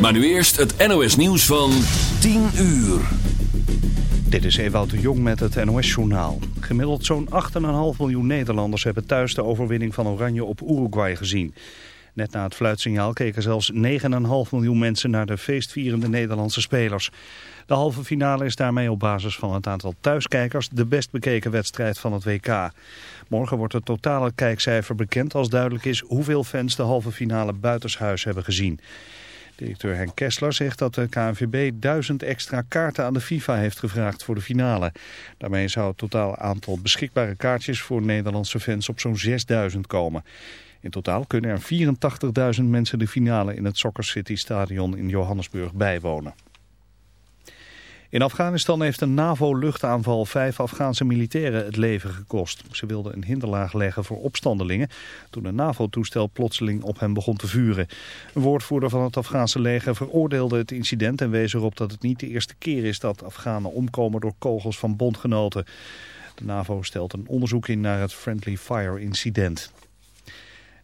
Maar nu eerst het NOS nieuws van 10 uur. Dit is Ewout de Jong met het NOS-journaal. Gemiddeld zo'n 8,5 miljoen Nederlanders hebben thuis de overwinning van Oranje op Uruguay gezien. Net na het fluitsignaal keken zelfs 9,5 miljoen mensen naar de feestvierende Nederlandse spelers. De halve finale is daarmee op basis van het aantal thuiskijkers de best bekeken wedstrijd van het WK. Morgen wordt het totale kijkcijfer bekend als duidelijk is hoeveel fans de halve finale buitenshuis hebben gezien. Directeur Henk Kessler zegt dat de KNVB duizend extra kaarten aan de FIFA heeft gevraagd voor de finale. Daarmee zou het totaal aantal beschikbare kaartjes voor Nederlandse fans op zo'n 6000 komen. In totaal kunnen er 84.000 mensen de finale in het Soccer City Stadion in Johannesburg bijwonen. In Afghanistan heeft een NAVO-luchtaanval vijf Afghaanse militairen het leven gekost. Ze wilden een hinderlaag leggen voor opstandelingen toen een NAVO-toestel plotseling op hen begon te vuren. Een woordvoerder van het Afghaanse leger veroordeelde het incident en wees erop dat het niet de eerste keer is dat Afghanen omkomen door kogels van bondgenoten. De NAVO stelt een onderzoek in naar het Friendly Fire incident.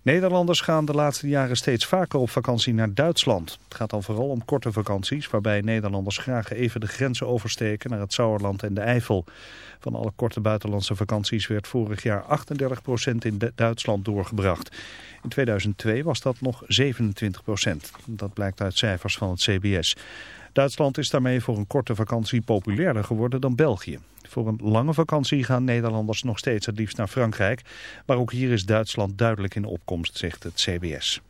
Nederlanders gaan de laatste jaren steeds vaker op vakantie naar Duitsland. Het gaat dan vooral om korte vakanties, waarbij Nederlanders graag even de grenzen oversteken naar het Sauerland en de Eifel. Van alle korte buitenlandse vakanties werd vorig jaar 38% in Duitsland doorgebracht. In 2002 was dat nog 27%. Dat blijkt uit cijfers van het CBS. Duitsland is daarmee voor een korte vakantie populairder geworden dan België. Voor een lange vakantie gaan Nederlanders nog steeds het liefst naar Frankrijk. Maar ook hier is Duitsland duidelijk in opkomst, zegt het CBS.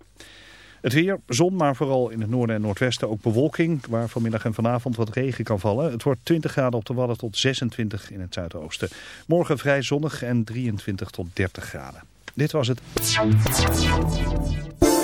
Het weer, zon, maar vooral in het noorden en noordwesten ook bewolking, waar vanmiddag en vanavond wat regen kan vallen. Het wordt 20 graden op de Wadden tot 26 in het zuidoosten. Morgen vrij zonnig en 23 tot 30 graden. Dit was het.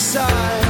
inside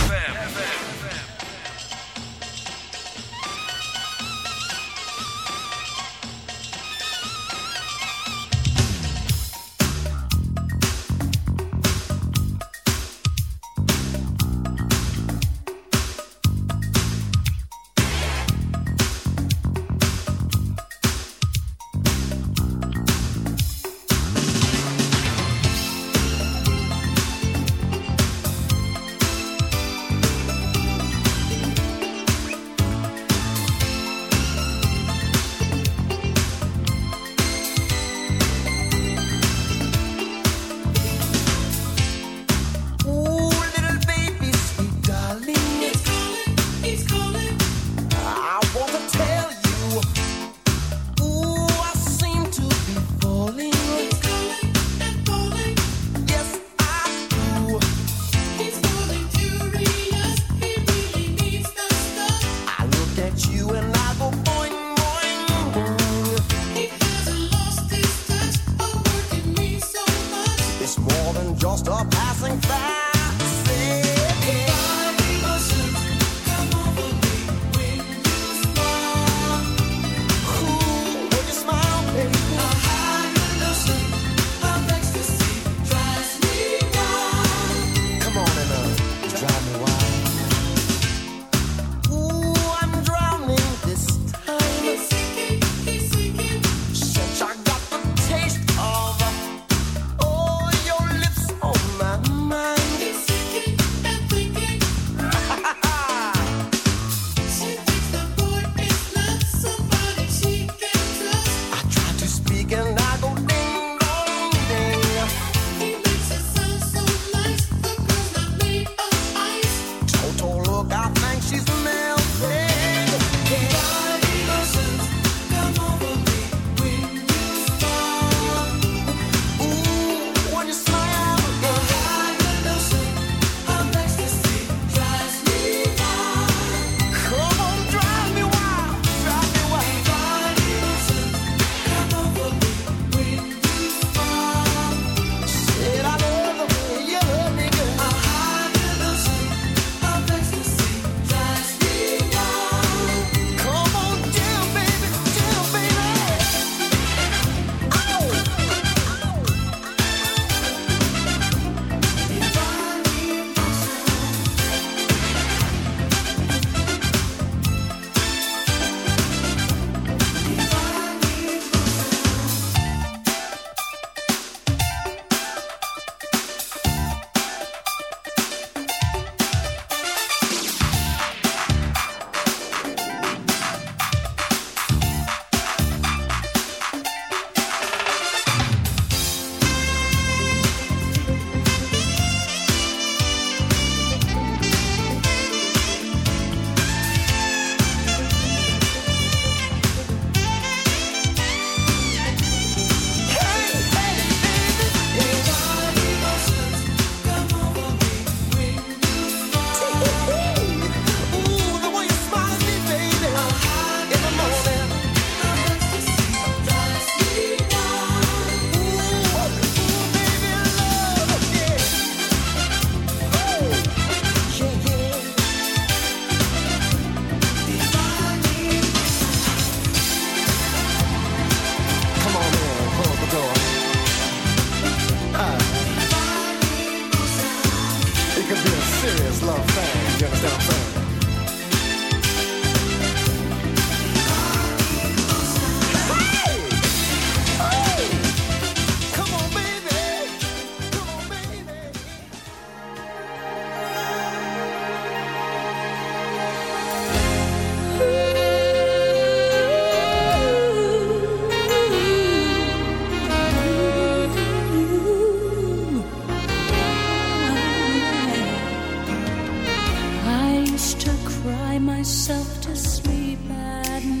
Myself to sleep at night,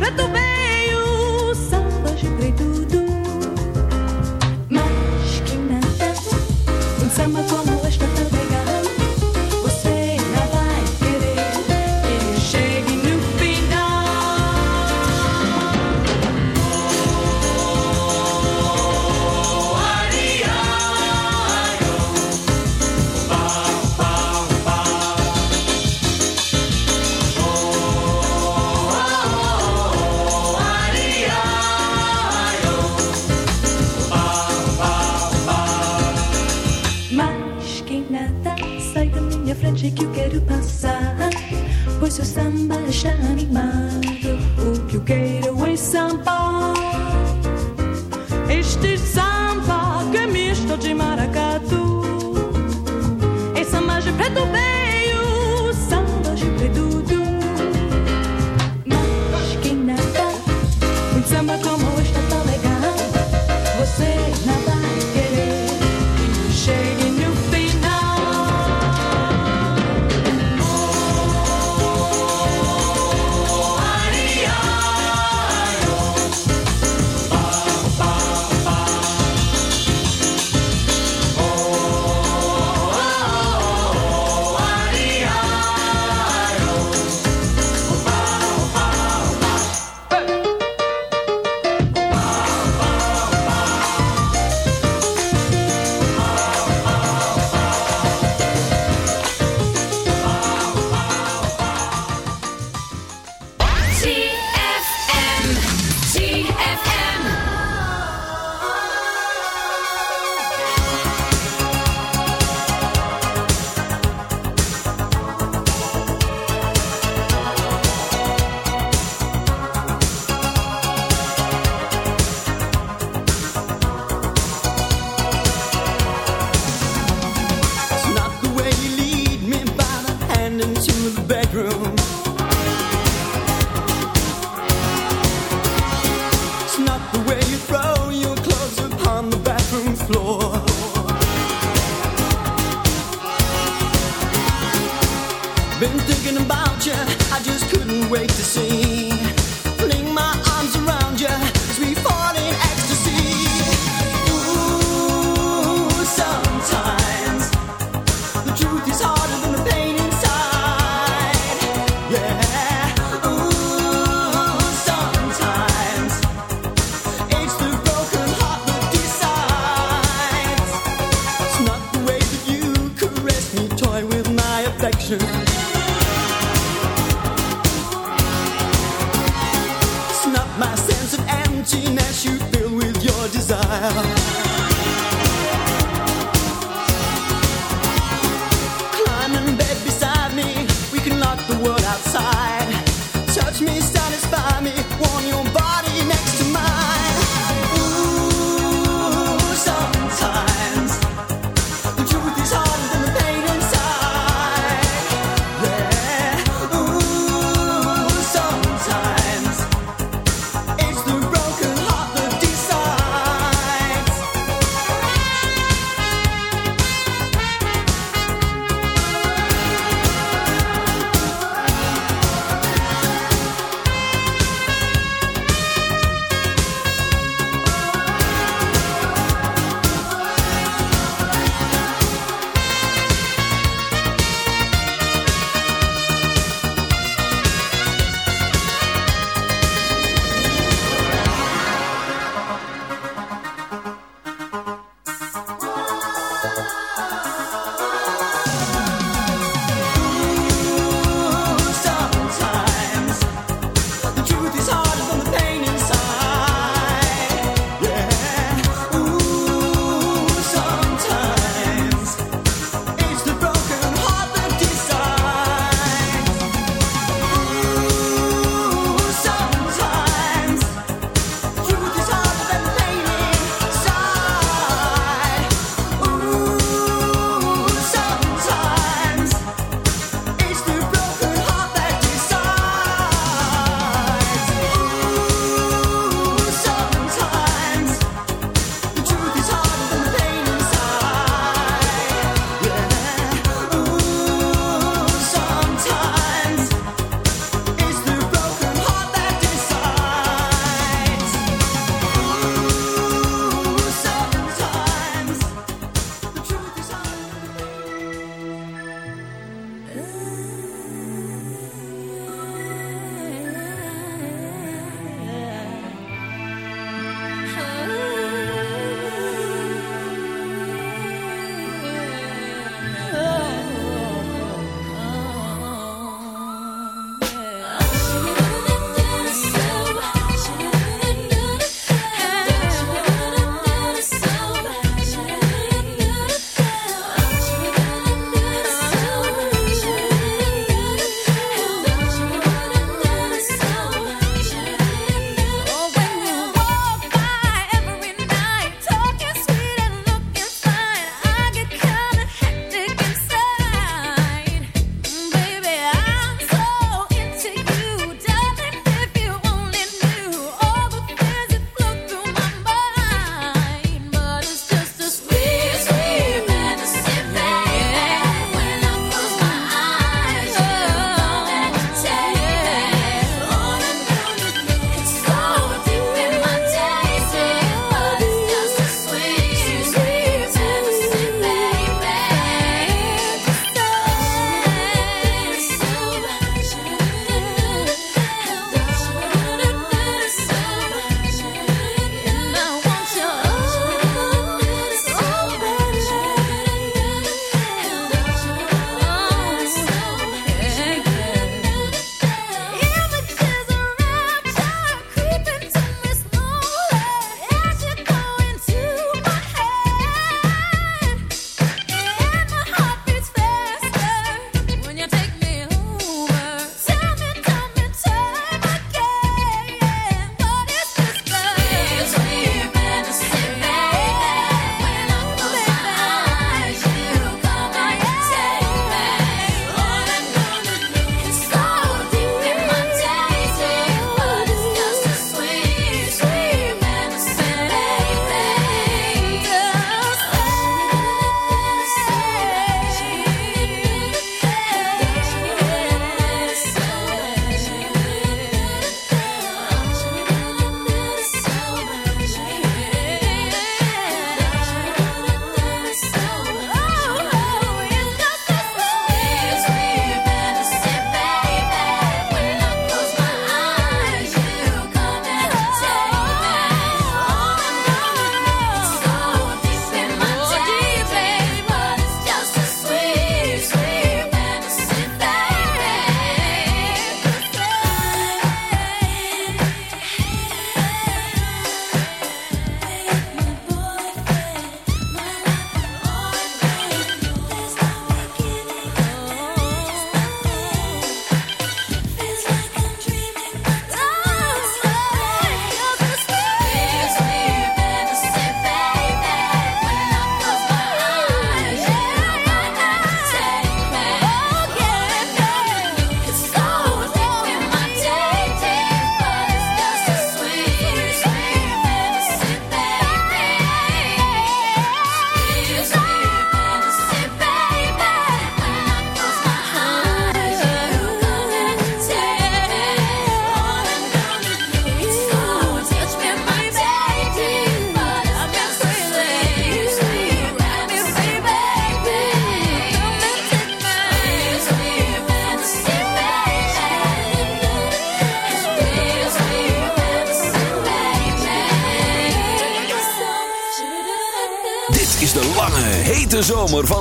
samba samba, shining by.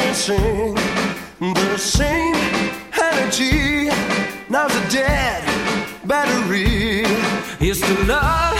dancing, the same energy. Now's a dead battery. It's the love.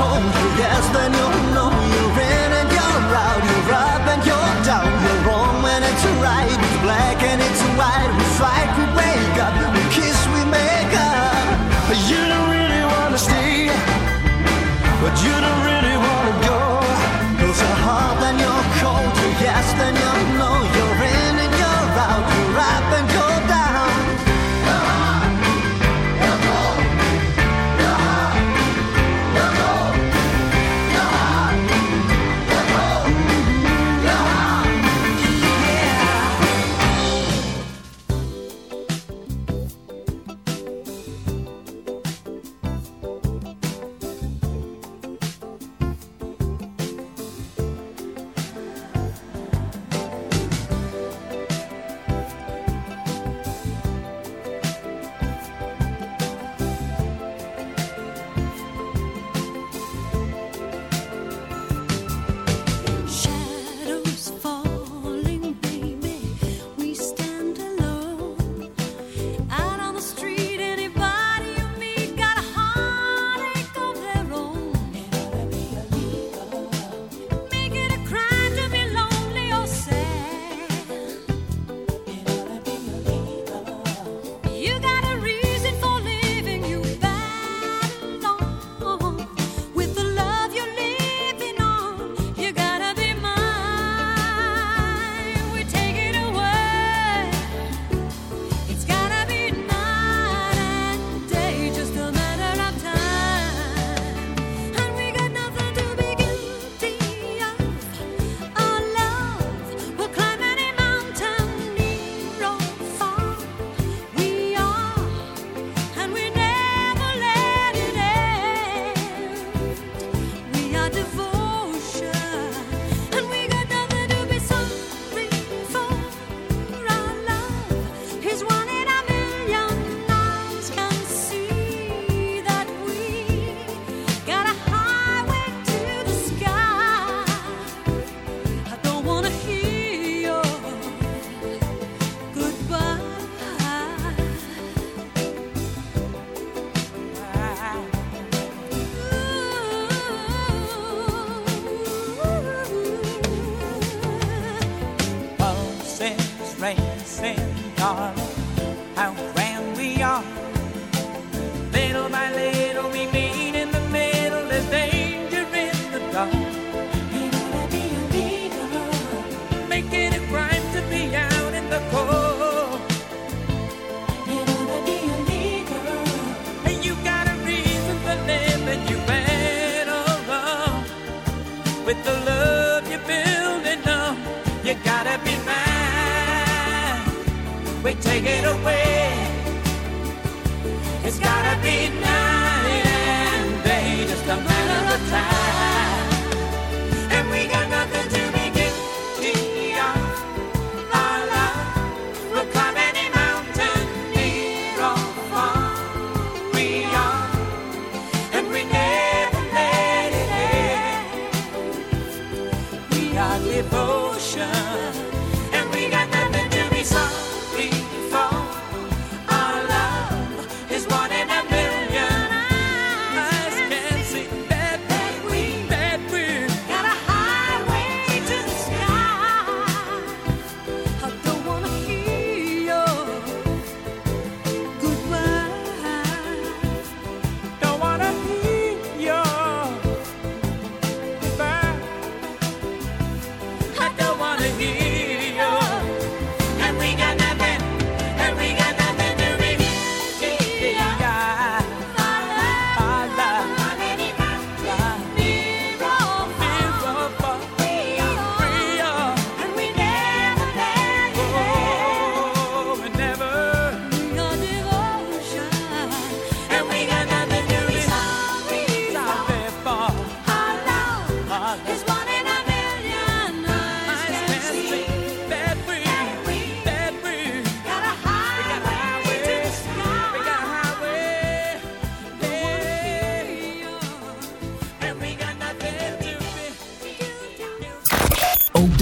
home. Yes, then you'll know you're in and you're out, you're up and you're down, you're wrong when it's right, it's black and it's white. We fight, we wait.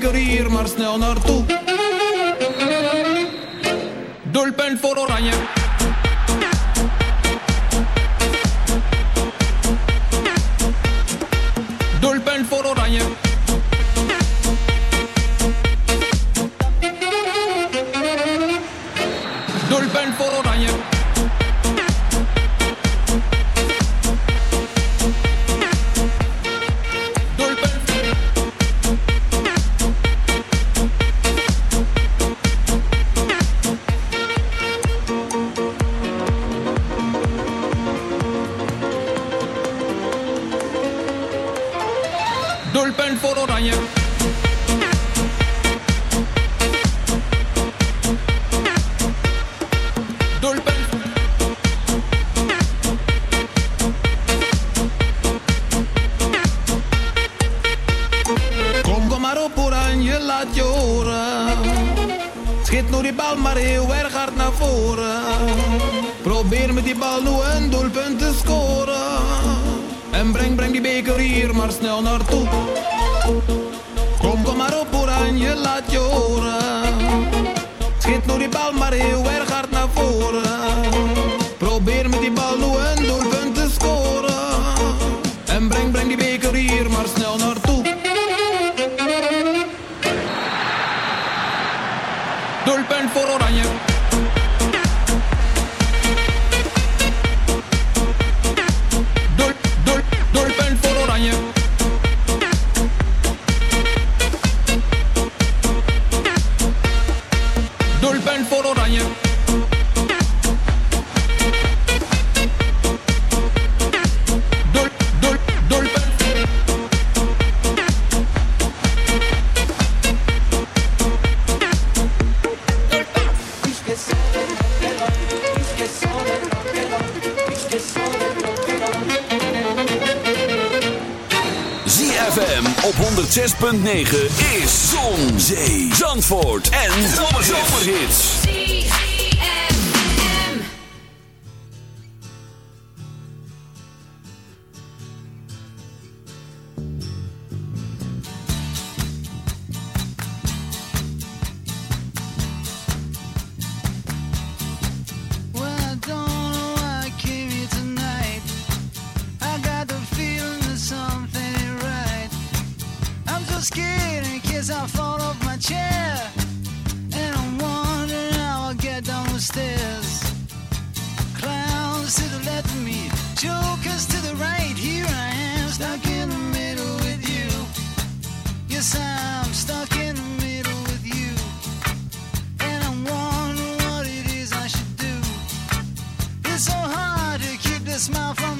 ligger hier, maar snel naartoe. Doelpunt voor Oranje. gaat. Schiet nu die bal maar heel erg hard from